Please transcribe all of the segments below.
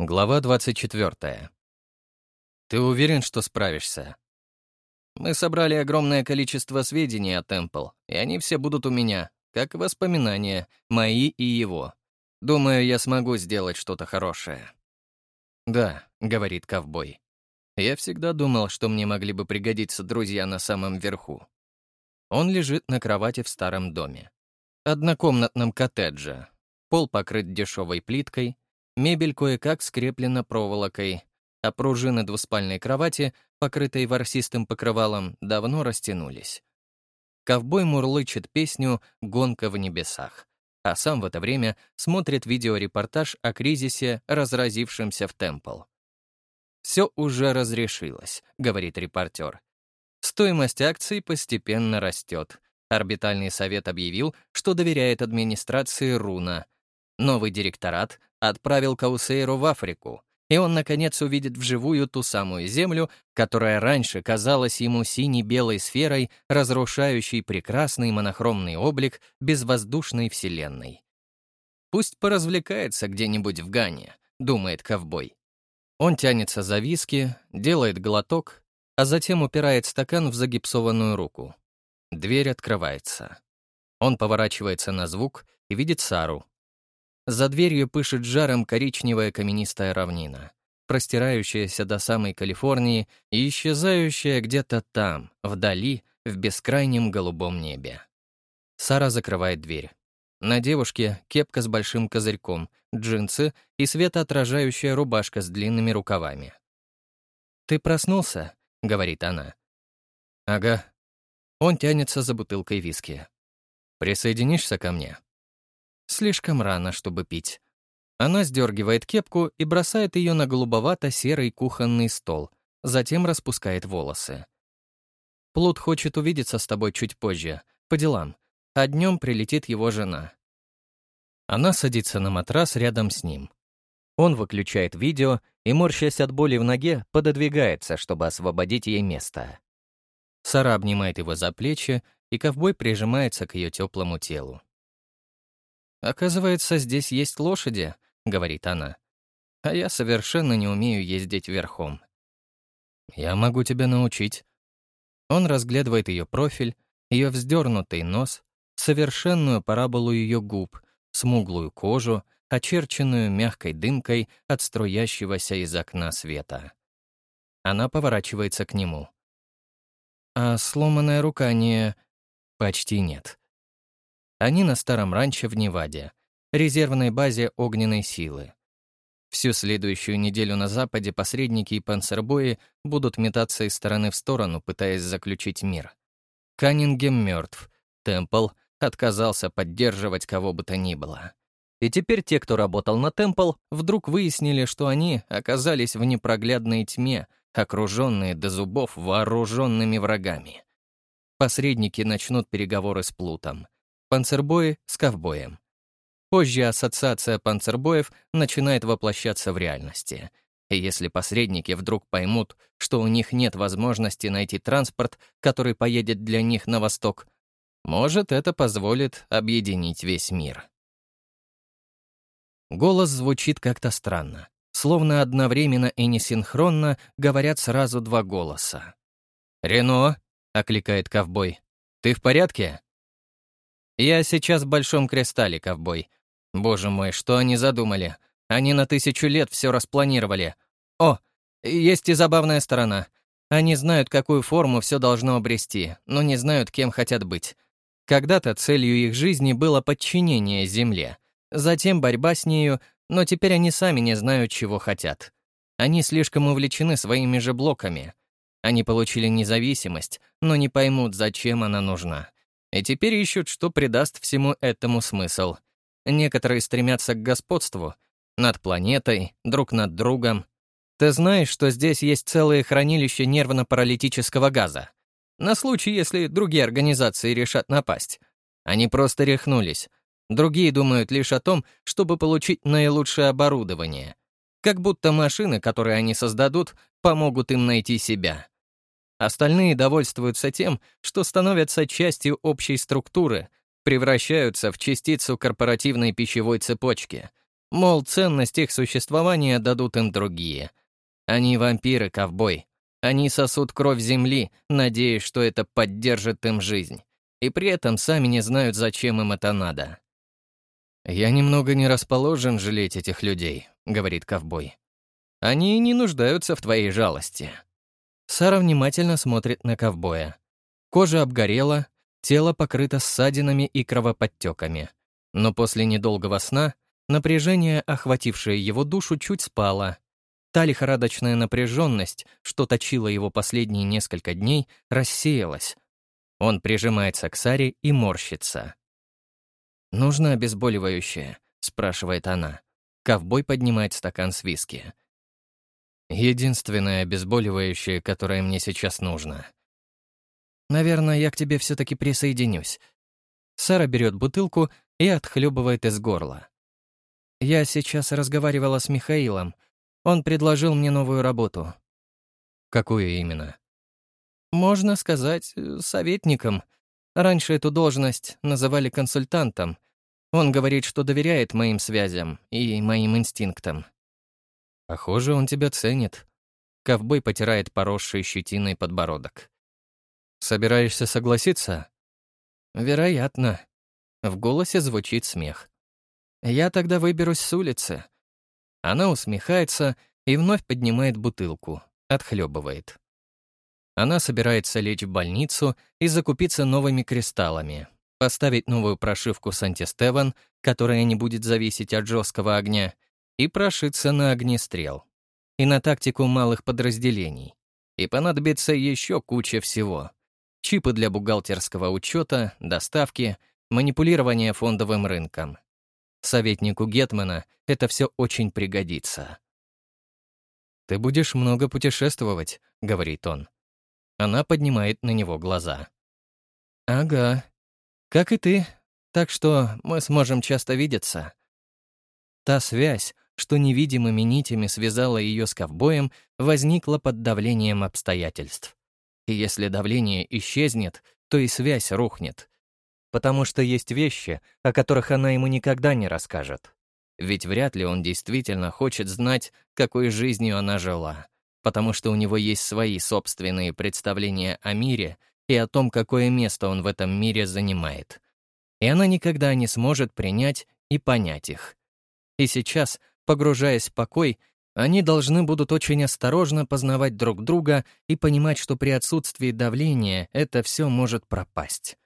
Глава 24. Ты уверен, что справишься? Мы собрали огромное количество сведений о Темпл, и они все будут у меня, как воспоминания, мои и его. Думаю, я смогу сделать что-то хорошее. Да, говорит ковбой. Я всегда думал, что мне могли бы пригодиться друзья на самом верху. Он лежит на кровати в старом доме. Однокомнатном коттедже. Пол покрыт дешевой плиткой, Мебель кое-как скреплена проволокой, а пружины двуспальной кровати, покрытой ворсистым покрывалом, давно растянулись. Ковбой мурлычет песню «Гонка в небесах», а сам в это время смотрит видеорепортаж о кризисе, разразившемся в Темпл. «Все уже разрешилось», — говорит репортер. Стоимость акций постепенно растет. Орбитальный совет объявил, что доверяет администрации Руна. Новый директорат отправил Каусейру в Африку, и он, наконец, увидит вживую ту самую Землю, которая раньше казалась ему сине-белой сферой, разрушающей прекрасный монохромный облик безвоздушной Вселенной. «Пусть поразвлекается где-нибудь в Гане», — думает ковбой. Он тянется за виски, делает глоток, а затем упирает стакан в загипсованную руку. Дверь открывается. Он поворачивается на звук и видит Сару, за дверью пышет жаром коричневая каменистая равнина, простирающаяся до самой Калифорнии и исчезающая где-то там, вдали, в бескрайнем голубом небе. Сара закрывает дверь. На девушке кепка с большим козырьком, джинсы и светоотражающая рубашка с длинными рукавами. «Ты проснулся?» — говорит она. «Ага». Он тянется за бутылкой виски. «Присоединишься ко мне?» Слишком рано, чтобы пить. Она сдергивает кепку и бросает ее на голубовато-серый кухонный стол, затем распускает волосы. Плут хочет увидеться с тобой чуть позже, по делам, а днем прилетит его жена. Она садится на матрас рядом с ним. Он выключает видео и, морщась от боли в ноге, пододвигается, чтобы освободить ей место. Сара обнимает его за плечи, и ковбой прижимается к ее теплому телу. «Оказывается, здесь есть лошади», — говорит она. «А я совершенно не умею ездить верхом». «Я могу тебя научить». Он разглядывает ее профиль, ее вздернутый нос, совершенную параболу ее губ, смуглую кожу, очерченную мягкой дымкой от струящегося из окна света. Она поворачивается к нему. «А сломанная рука не...» «Почти нет. Они на старом ранчо в Неваде, резервной базе огненной силы. Всю следующую неделю на Западе посредники и панцербои будут метаться из стороны в сторону, пытаясь заключить мир. Каннингем мертв, Темпл отказался поддерживать кого бы то ни было. И теперь те, кто работал на Темпл, вдруг выяснили, что они оказались в непроглядной тьме, окруженные до зубов вооруженными врагами. Посредники начнут переговоры с Плутом — Панцербои с ковбоем. Позже ассоциация панцербоев начинает воплощаться в реальности. И если посредники вдруг поймут, что у них нет возможности найти транспорт, который поедет для них на восток, может, это позволит объединить весь мир. Голос звучит как-то странно, словно одновременно и несинхронно говорят сразу два голоса. «Рено!» — окликает ковбой. «Ты в порядке?» «Я сейчас в Большом Кристалле, ковбой. Боже мой, что они задумали? Они на тысячу лет все распланировали. О, есть и забавная сторона. Они знают, какую форму все должно обрести, но не знают, кем хотят быть. Когда-то целью их жизни было подчинение Земле, затем борьба с нею, но теперь они сами не знают, чего хотят. Они слишком увлечены своими же блоками. Они получили независимость, но не поймут, зачем она нужна. И теперь ищут, что придаст всему этому смысл. Некоторые стремятся к господству. Над планетой, друг над другом. Ты знаешь, что здесь есть целые хранилища нервно-паралитического газа? На случай, если другие организации решат напасть. Они просто рехнулись. Другие думают лишь о том, чтобы получить наилучшее оборудование. Как будто машины, которые они создадут, помогут им найти себя. Остальные довольствуются тем, что становятся частью общей структуры, превращаются в частицу корпоративной пищевой цепочки. Мол, ценность их существования дадут им другие. Они вампиры, ковбой. Они сосут кровь земли, надеясь, что это поддержит им жизнь. И при этом сами не знают, зачем им это надо. «Я немного не расположен жалеть этих людей», — говорит ковбой. «Они не нуждаются в твоей жалости». Сара внимательно смотрит на ковбоя. Кожа обгорела, тело покрыто ссадинами и кровоподтеками. Но после недолгого сна напряжение, охватившее его душу, чуть спало. Та лихорадочная напряженность, что точила его последние несколько дней, рассеялась. Он прижимается к Саре и морщится. «Нужно обезболивающее?» — спрашивает она. Ковбой поднимает стакан с виски. «Единственное обезболивающее, которое мне сейчас нужно». «Наверное, я к тебе все-таки присоединюсь». Сара берет бутылку и отхлебывает из горла. «Я сейчас разговаривала с Михаилом. Он предложил мне новую работу». «Какую именно?» «Можно сказать, советником. Раньше эту должность называли консультантом. Он говорит, что доверяет моим связям и моим инстинктам. Похоже, он тебя ценит. Ковбой потирает поросший щетиной подбородок. Собираешься согласиться? Вероятно. В голосе звучит смех. Я тогда выберусь с улицы. Она усмехается и вновь поднимает бутылку, отхлебывает. Она собирается лечь в больницу и закупиться новыми кристаллами, поставить новую прошивку с антистеван, которая не будет зависеть от жесткого огня, и прошиться на огнестрел. И на тактику малых подразделений. И понадобится еще куча всего. Чипы для бухгалтерского учета, доставки, манипулирование фондовым рынком. Советнику Гетмана это все очень пригодится. «Ты будешь много путешествовать», — говорит он. Она поднимает на него глаза. «Ага. Как и ты. Так что мы сможем часто видеться». Та связь, что невидимыми нитями связала ее с ковбоем, возникла под давлением обстоятельств. И если давление исчезнет, то и связь рухнет. Потому что есть вещи, о которых она ему никогда не расскажет. Ведь вряд ли он действительно хочет знать, какой жизнью она жила потому что у него есть свои собственные представления о мире и о том, какое место он в этом мире занимает. И она никогда не сможет принять и понять их. И сейчас, погружаясь в покой, они должны будут очень осторожно познавать друг друга и понимать, что при отсутствии давления это все может пропасть.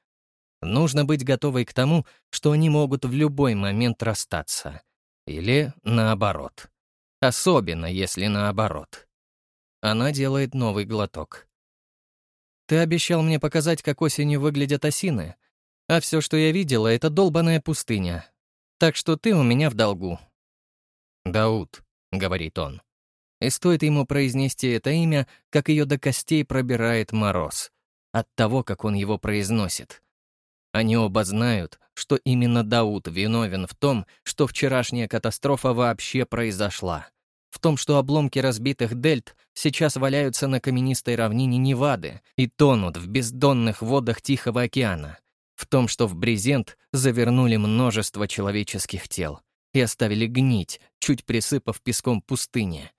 Нужно быть готовой к тому, что они могут в любой момент расстаться. Или наоборот. Особенно, если наоборот. Она делает новый глоток. «Ты обещал мне показать, как осенью выглядят осины, а все, что я видела, — это долбаная пустыня. Так что ты у меня в долгу». «Дауд», — говорит он. И стоит ему произнести это имя, как ее до костей пробирает мороз. От того, как он его произносит. Они оба знают, что именно Дауд виновен в том, что вчерашняя катастрофа вообще произошла в том, что обломки разбитых дельт сейчас валяются на каменистой равнине Невады и тонут в бездонных водах Тихого океана, в том, что в брезент завернули множество человеческих тел и оставили гнить, чуть присыпав песком пустыни.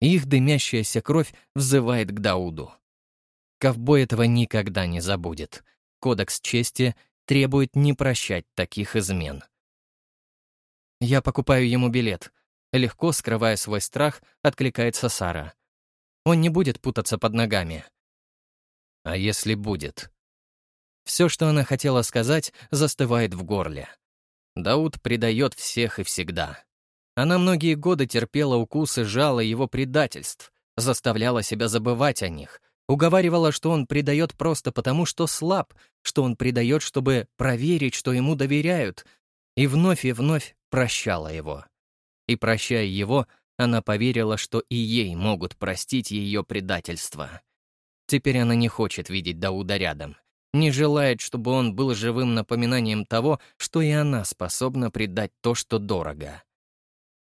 их дымящаяся кровь взывает к Дауду. Ковбой этого никогда не забудет. Кодекс чести требует не прощать таких измен. «Я покупаю ему билет», Легко скрывая свой страх, откликается Сара. Он не будет путаться под ногами. А если будет? Все, что она хотела сказать, застывает в горле. Дауд предает всех и всегда. Она многие годы терпела укусы жала его предательств, заставляла себя забывать о них, уговаривала, что он предает просто потому, что слаб, что он предает, чтобы проверить, что ему доверяют, и вновь и вновь прощала его. И, прощая его, она поверила, что и ей могут простить ее предательство. Теперь она не хочет видеть Дауда рядом, не желает, чтобы он был живым напоминанием того, что и она способна предать то, что дорого.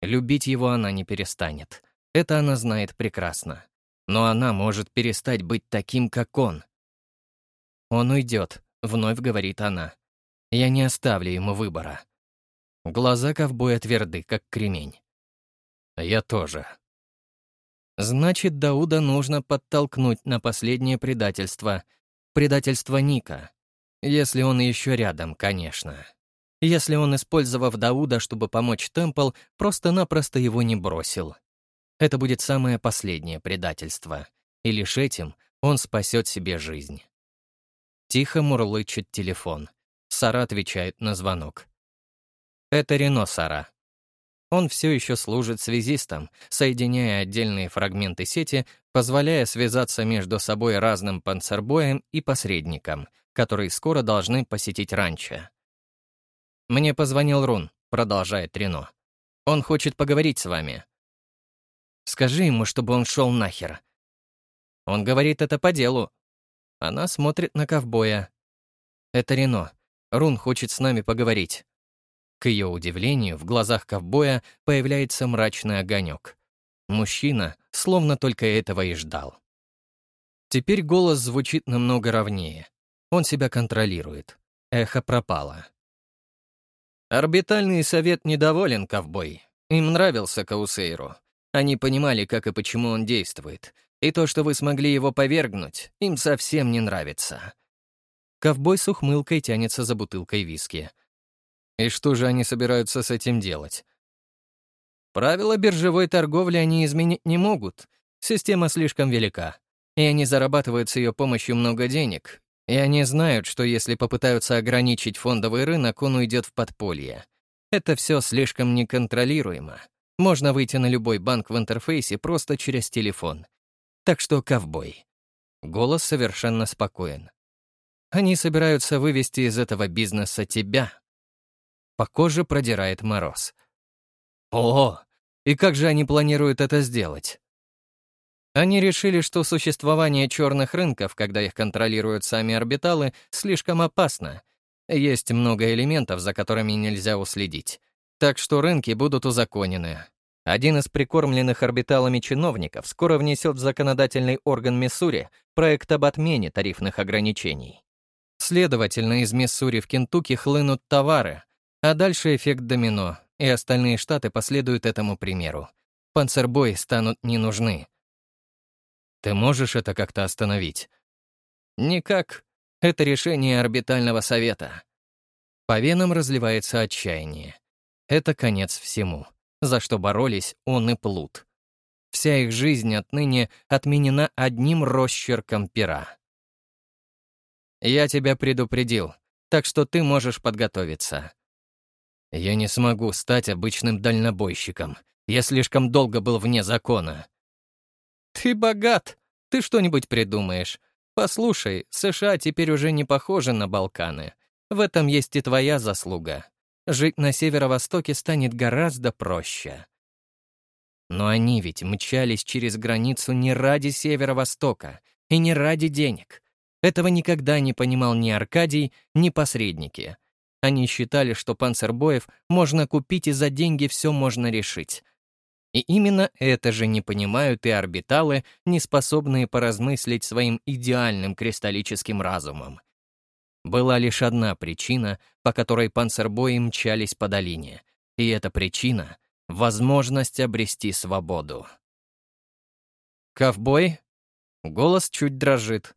Любить его она не перестанет. Это она знает прекрасно. Но она может перестать быть таким, как он. «Он уйдет», — вновь говорит она. «Я не оставлю ему выбора». Глаза ковбоя тверды, как кремень. Я тоже. Значит, Дауда нужно подтолкнуть на последнее предательство. Предательство Ника. Если он еще рядом, конечно. Если он, использовав Дауда, чтобы помочь Темпл, просто-напросто его не бросил. Это будет самое последнее предательство. И лишь этим он спасет себе жизнь. Тихо мурлычет телефон. Сара отвечает на звонок. Это Рено Сара. Он все еще служит связистом, соединяя отдельные фрагменты сети, позволяя связаться между собой разным панцербоем и посредником, которые скоро должны посетить ранчо. «Мне позвонил Рун», — продолжает Рено. «Он хочет поговорить с вами». «Скажи ему, чтобы он шел нахер». Он говорит это по делу. Она смотрит на ковбоя. «Это Рено. Рун хочет с нами поговорить». К ее удивлению, в глазах ковбоя появляется мрачный огонек. Мужчина словно только этого и ждал. Теперь голос звучит намного ровнее. Он себя контролирует. Эхо пропало. Орбитальный совет недоволен, ковбой. Им нравился Каусейру. Они понимали, как и почему он действует. И то, что вы смогли его повергнуть, им совсем не нравится. Ковбой с ухмылкой тянется за бутылкой виски. И что же они собираются с этим делать? Правила биржевой торговли они изменить не могут. Система слишком велика. И они зарабатывают с ее помощью много денег. И они знают, что если попытаются ограничить фондовый рынок, он уйдет в подполье. Это все слишком неконтролируемо. Можно выйти на любой банк в интерфейсе просто через телефон. Так что ковбой. Голос совершенно спокоен. Они собираются вывести из этого бизнеса тебя. По коже продирает мороз. О, и как же они планируют это сделать? Они решили, что существование черных рынков, когда их контролируют сами орбиталы, слишком опасно. Есть много элементов, за которыми нельзя уследить. Так что рынки будут узаконены. Один из прикормленных орбиталами чиновников скоро внесет в законодательный орган Миссури проект об отмене тарифных ограничений. Следовательно, из Миссури в Кентукки хлынут товары, а дальше эффект домино, и остальные штаты последуют этому примеру. Панцербои станут не нужны. Ты можешь это как-то остановить? Никак. Это решение орбитального совета. По венам разливается отчаяние. Это конец всему, за что боролись он и Плут. Вся их жизнь отныне отменена одним росчерком пера. Я тебя предупредил, так что ты можешь подготовиться. Я не смогу стать обычным дальнобойщиком. Я слишком долго был вне закона. Ты богат. Ты что-нибудь придумаешь. Послушай, США теперь уже не похожи на Балканы. В этом есть и твоя заслуга. Жить на северо-востоке станет гораздо проще. Но они ведь мчались через границу не ради северо-востока и не ради денег. Этого никогда не понимал ни Аркадий, ни посредники — они считали, что панцербоев можно купить и за деньги все можно решить. И именно это же не понимают и орбиталы, не способные поразмыслить своим идеальным кристаллическим разумом. Была лишь одна причина, по которой панцербои мчались по долине, и эта причина — возможность обрести свободу. «Ковбой?» Голос чуть дрожит.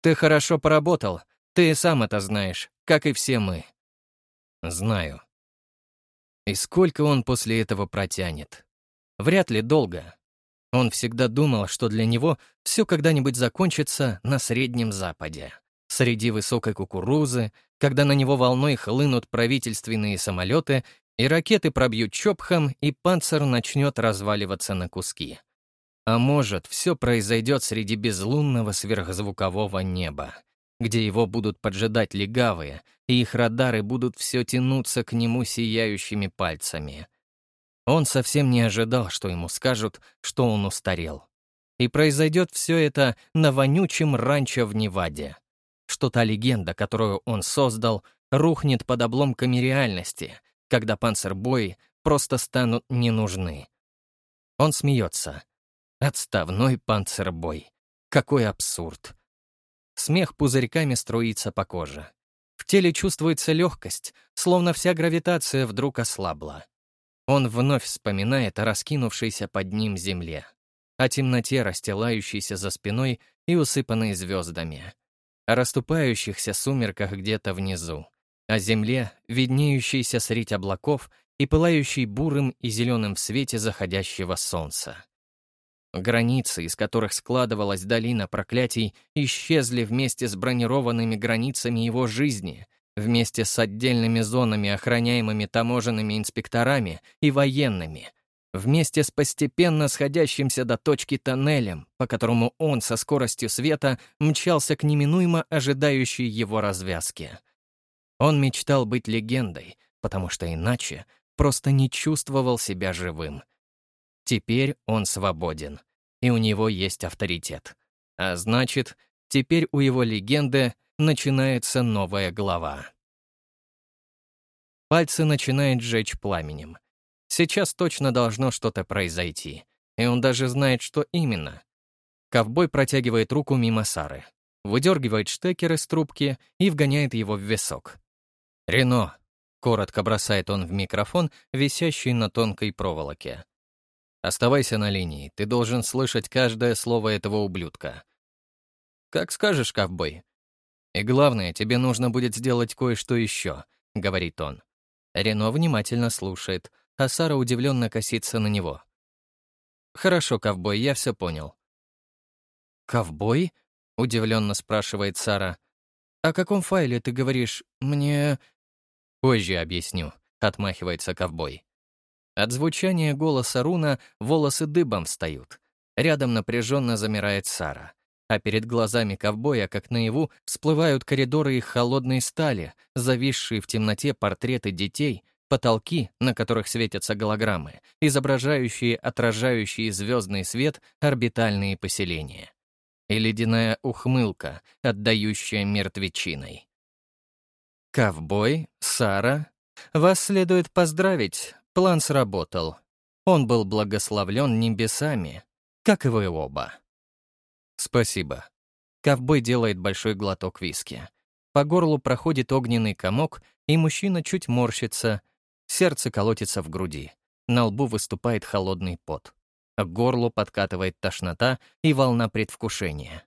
«Ты хорошо поработал, ты сам это знаешь, как и все мы. Знаю. И сколько он после этого протянет? Вряд ли долго. Он всегда думал, что для него все когда-нибудь закончится на Среднем Западе, среди высокой кукурузы, когда на него волной хлынут правительственные самолеты, и ракеты пробьют Чопхам, и панцир начнет разваливаться на куски. А может, все произойдет среди безлунного сверхзвукового неба где его будут поджидать легавые, и их радары будут все тянуться к нему сияющими пальцами. Он совсем не ожидал, что ему скажут, что он устарел. И произойдет все это на вонючем ранчо в Неваде. Что та легенда, которую он создал, рухнет под обломками реальности, когда панцербои просто станут не нужны. Он смеется. Отставной панцербой. Какой абсурд. Смех пузырьками струится по коже. В теле чувствуется легкость, словно вся гравитация вдруг ослабла. Он вновь вспоминает о раскинувшейся под ним земле, о темноте, расстилающейся за спиной и усыпанной звездами, о расступающихся сумерках где-то внизу, о земле, виднеющейся средь облаков и пылающей бурым и зеленым свете заходящего солнца. Границы, из которых складывалась долина проклятий, исчезли вместе с бронированными границами его жизни, вместе с отдельными зонами, охраняемыми таможенными инспекторами и военными, вместе с постепенно сходящимся до точки тоннелем, по которому он со скоростью света мчался к неминуемо ожидающей его развязке. Он мечтал быть легендой, потому что иначе просто не чувствовал себя живым — Теперь он свободен, и у него есть авторитет. А значит, теперь у его легенды начинается новая глава. Пальцы начинает жечь пламенем. Сейчас точно должно что-то произойти, и он даже знает, что именно. Ковбой протягивает руку мимо Сары, выдергивает штекер из трубки и вгоняет его в висок. «Рено!» — коротко бросает он в микрофон, висящий на тонкой проволоке. Оставайся на линии, ты должен слышать каждое слово этого ублюдка. Как скажешь, ковбой. И главное, тебе нужно будет сделать кое-что еще, говорит он. Рено внимательно слушает, а Сара удивленно косится на него. «Хорошо, ковбой, я все понял». «Ковбой?» — удивленно спрашивает Сара. «О каком файле ты говоришь? Мне...» «Позже объясню», — отмахивается ковбой. От звучания голоса Руна волосы дыбом встают. Рядом напряженно замирает Сара. А перед глазами ковбоя, как наяву, всплывают коридоры их холодной стали, зависшие в темноте портреты детей, потолки, на которых светятся голограммы, изображающие отражающие звездный свет орбитальные поселения. И ледяная ухмылка, отдающая мертвечиной. Ковбой, Сара, вас следует поздравить, План сработал. Он был благословлен небесами, как и вы оба. Спасибо. Ковбой делает большой глоток виски. По горлу проходит огненный комок, и мужчина чуть морщится. Сердце колотится в груди. На лбу выступает холодный пот. К горлу подкатывает тошнота и волна предвкушения.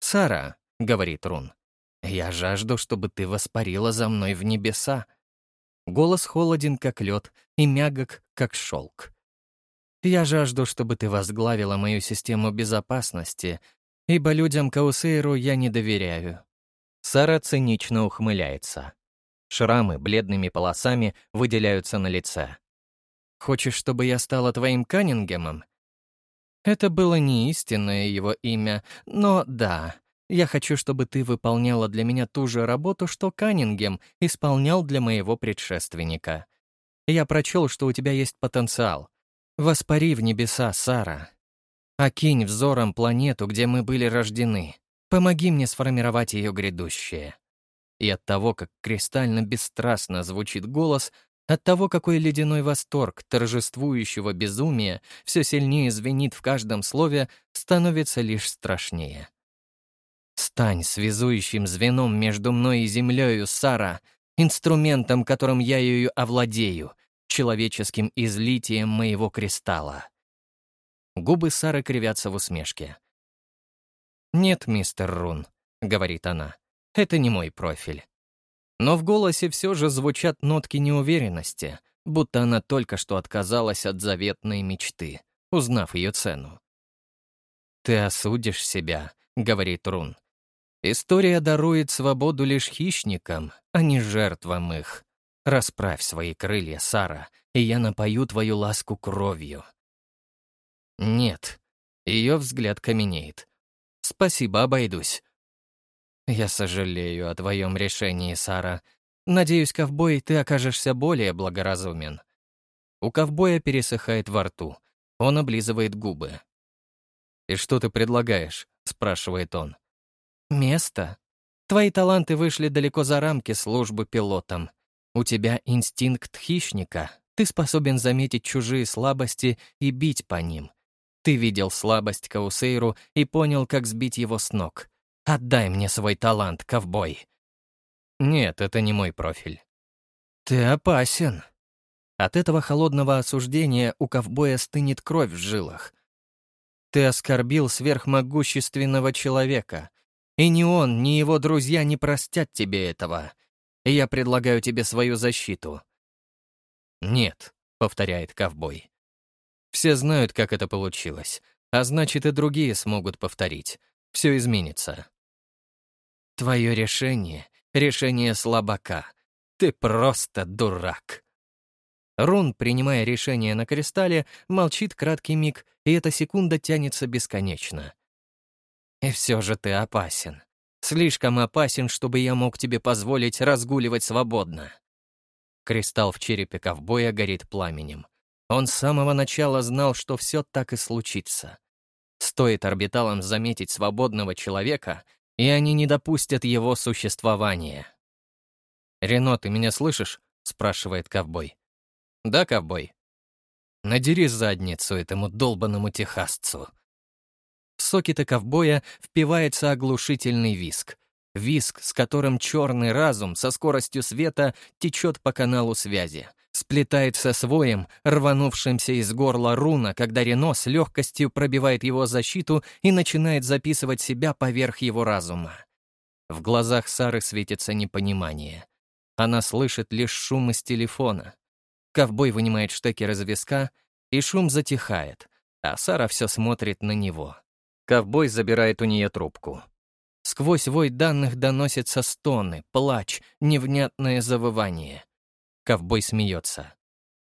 «Сара», — говорит Рун, — «я жажду, чтобы ты воспарила за мной в небеса. Голос холоден, как лед, и мягок, как шелк. «Я жажду, чтобы ты возглавила мою систему безопасности, ибо людям Каусейру я не доверяю». Сара цинично ухмыляется. Шрамы бледными полосами выделяются на лице. «Хочешь, чтобы я стала твоим Каннингемом?» Это было не истинное его имя, но да, я хочу, чтобы ты выполняла для меня ту же работу, что Каннингем исполнял для моего предшественника. Я прочел, что у тебя есть потенциал. Воспари в небеса, Сара. Окинь взором планету, где мы были рождены. Помоги мне сформировать ее грядущее. И от того, как кристально бесстрастно звучит голос, от того, какой ледяной восторг торжествующего безумия все сильнее звенит в каждом слове, становится лишь страшнее. Стань связующим звеном между мной и землею, Сара, инструментом, которым я ее овладею, человеческим излитием моего кристалла. Губы Сары кривятся в усмешке. «Нет, мистер Рун», — говорит она, — «это не мой профиль». Но в голосе все же звучат нотки неуверенности, будто она только что отказалась от заветной мечты, узнав ее цену. «Ты осудишь себя», — говорит Рун, История дарует свободу лишь хищникам, а не жертвам их. Расправь свои крылья, Сара, и я напою твою ласку кровью. Нет. Ее взгляд каменеет. Спасибо, обойдусь. Я сожалею о твоем решении, Сара. Надеюсь, ковбой, ты окажешься более благоразумен. У ковбоя пересыхает во рту. Он облизывает губы. «И что ты предлагаешь?» — спрашивает он. Место. Твои таланты вышли далеко за рамки службы пилотом. У тебя инстинкт хищника. Ты способен заметить чужие слабости и бить по ним. Ты видел слабость Каусейру и понял, как сбить его с ног. Отдай мне свой талант, ковбой. Нет, это не мой профиль. Ты опасен. От этого холодного осуждения у ковбоя стынет кровь в жилах. Ты оскорбил сверхмогущественного человека, и ни он, ни его друзья не простят тебе этого. И я предлагаю тебе свою защиту. «Нет», — повторяет ковбой. Все знают, как это получилось, а значит, и другие смогут повторить. Все изменится. Твое решение — решение слабака. Ты просто дурак. Рун, принимая решение на кристалле, молчит краткий миг, и эта секунда тянется бесконечно. И все же ты опасен. Слишком опасен, чтобы я мог тебе позволить разгуливать свободно. Кристалл в черепе ковбоя горит пламенем. Он с самого начала знал, что все так и случится. Стоит орбиталам заметить свободного человека, и они не допустят его существования. «Рено, ты меня слышишь?» — спрашивает ковбой. «Да, ковбой?» «Надери задницу этому долбанному техасцу». В сокеты ковбоя впивается оглушительный виск. Виск, с которым черный разум со скоростью света течет по каналу связи сплетается с воем, рванувшимся из горла руна, когда Рено с легкостью пробивает его защиту и начинает записывать себя поверх его разума. В глазах Сары светится непонимание. Она слышит лишь шум из телефона. Ковбой вынимает штекер из виска, и шум затихает, а Сара все смотрит на него. Ковбой забирает у нее трубку. Сквозь вой данных доносятся стоны, плач, невнятное завывание — Ковбой смеется.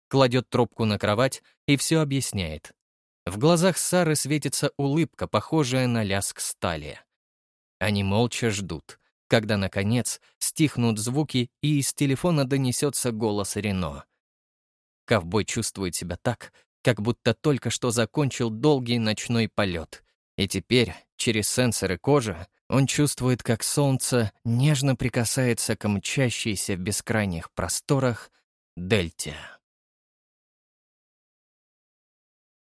Кладет трубку на кровать и все объясняет. В глазах Сары светится улыбка, похожая на лязг стали. Они молча ждут, когда, наконец, стихнут звуки и из телефона донесется голос Рено. Ковбой чувствует себя так, как будто только что закончил долгий ночной полет. И теперь, через сенсоры кожи, он чувствует, как солнце нежно прикасается к мчащейся в бескрайних просторах дельте.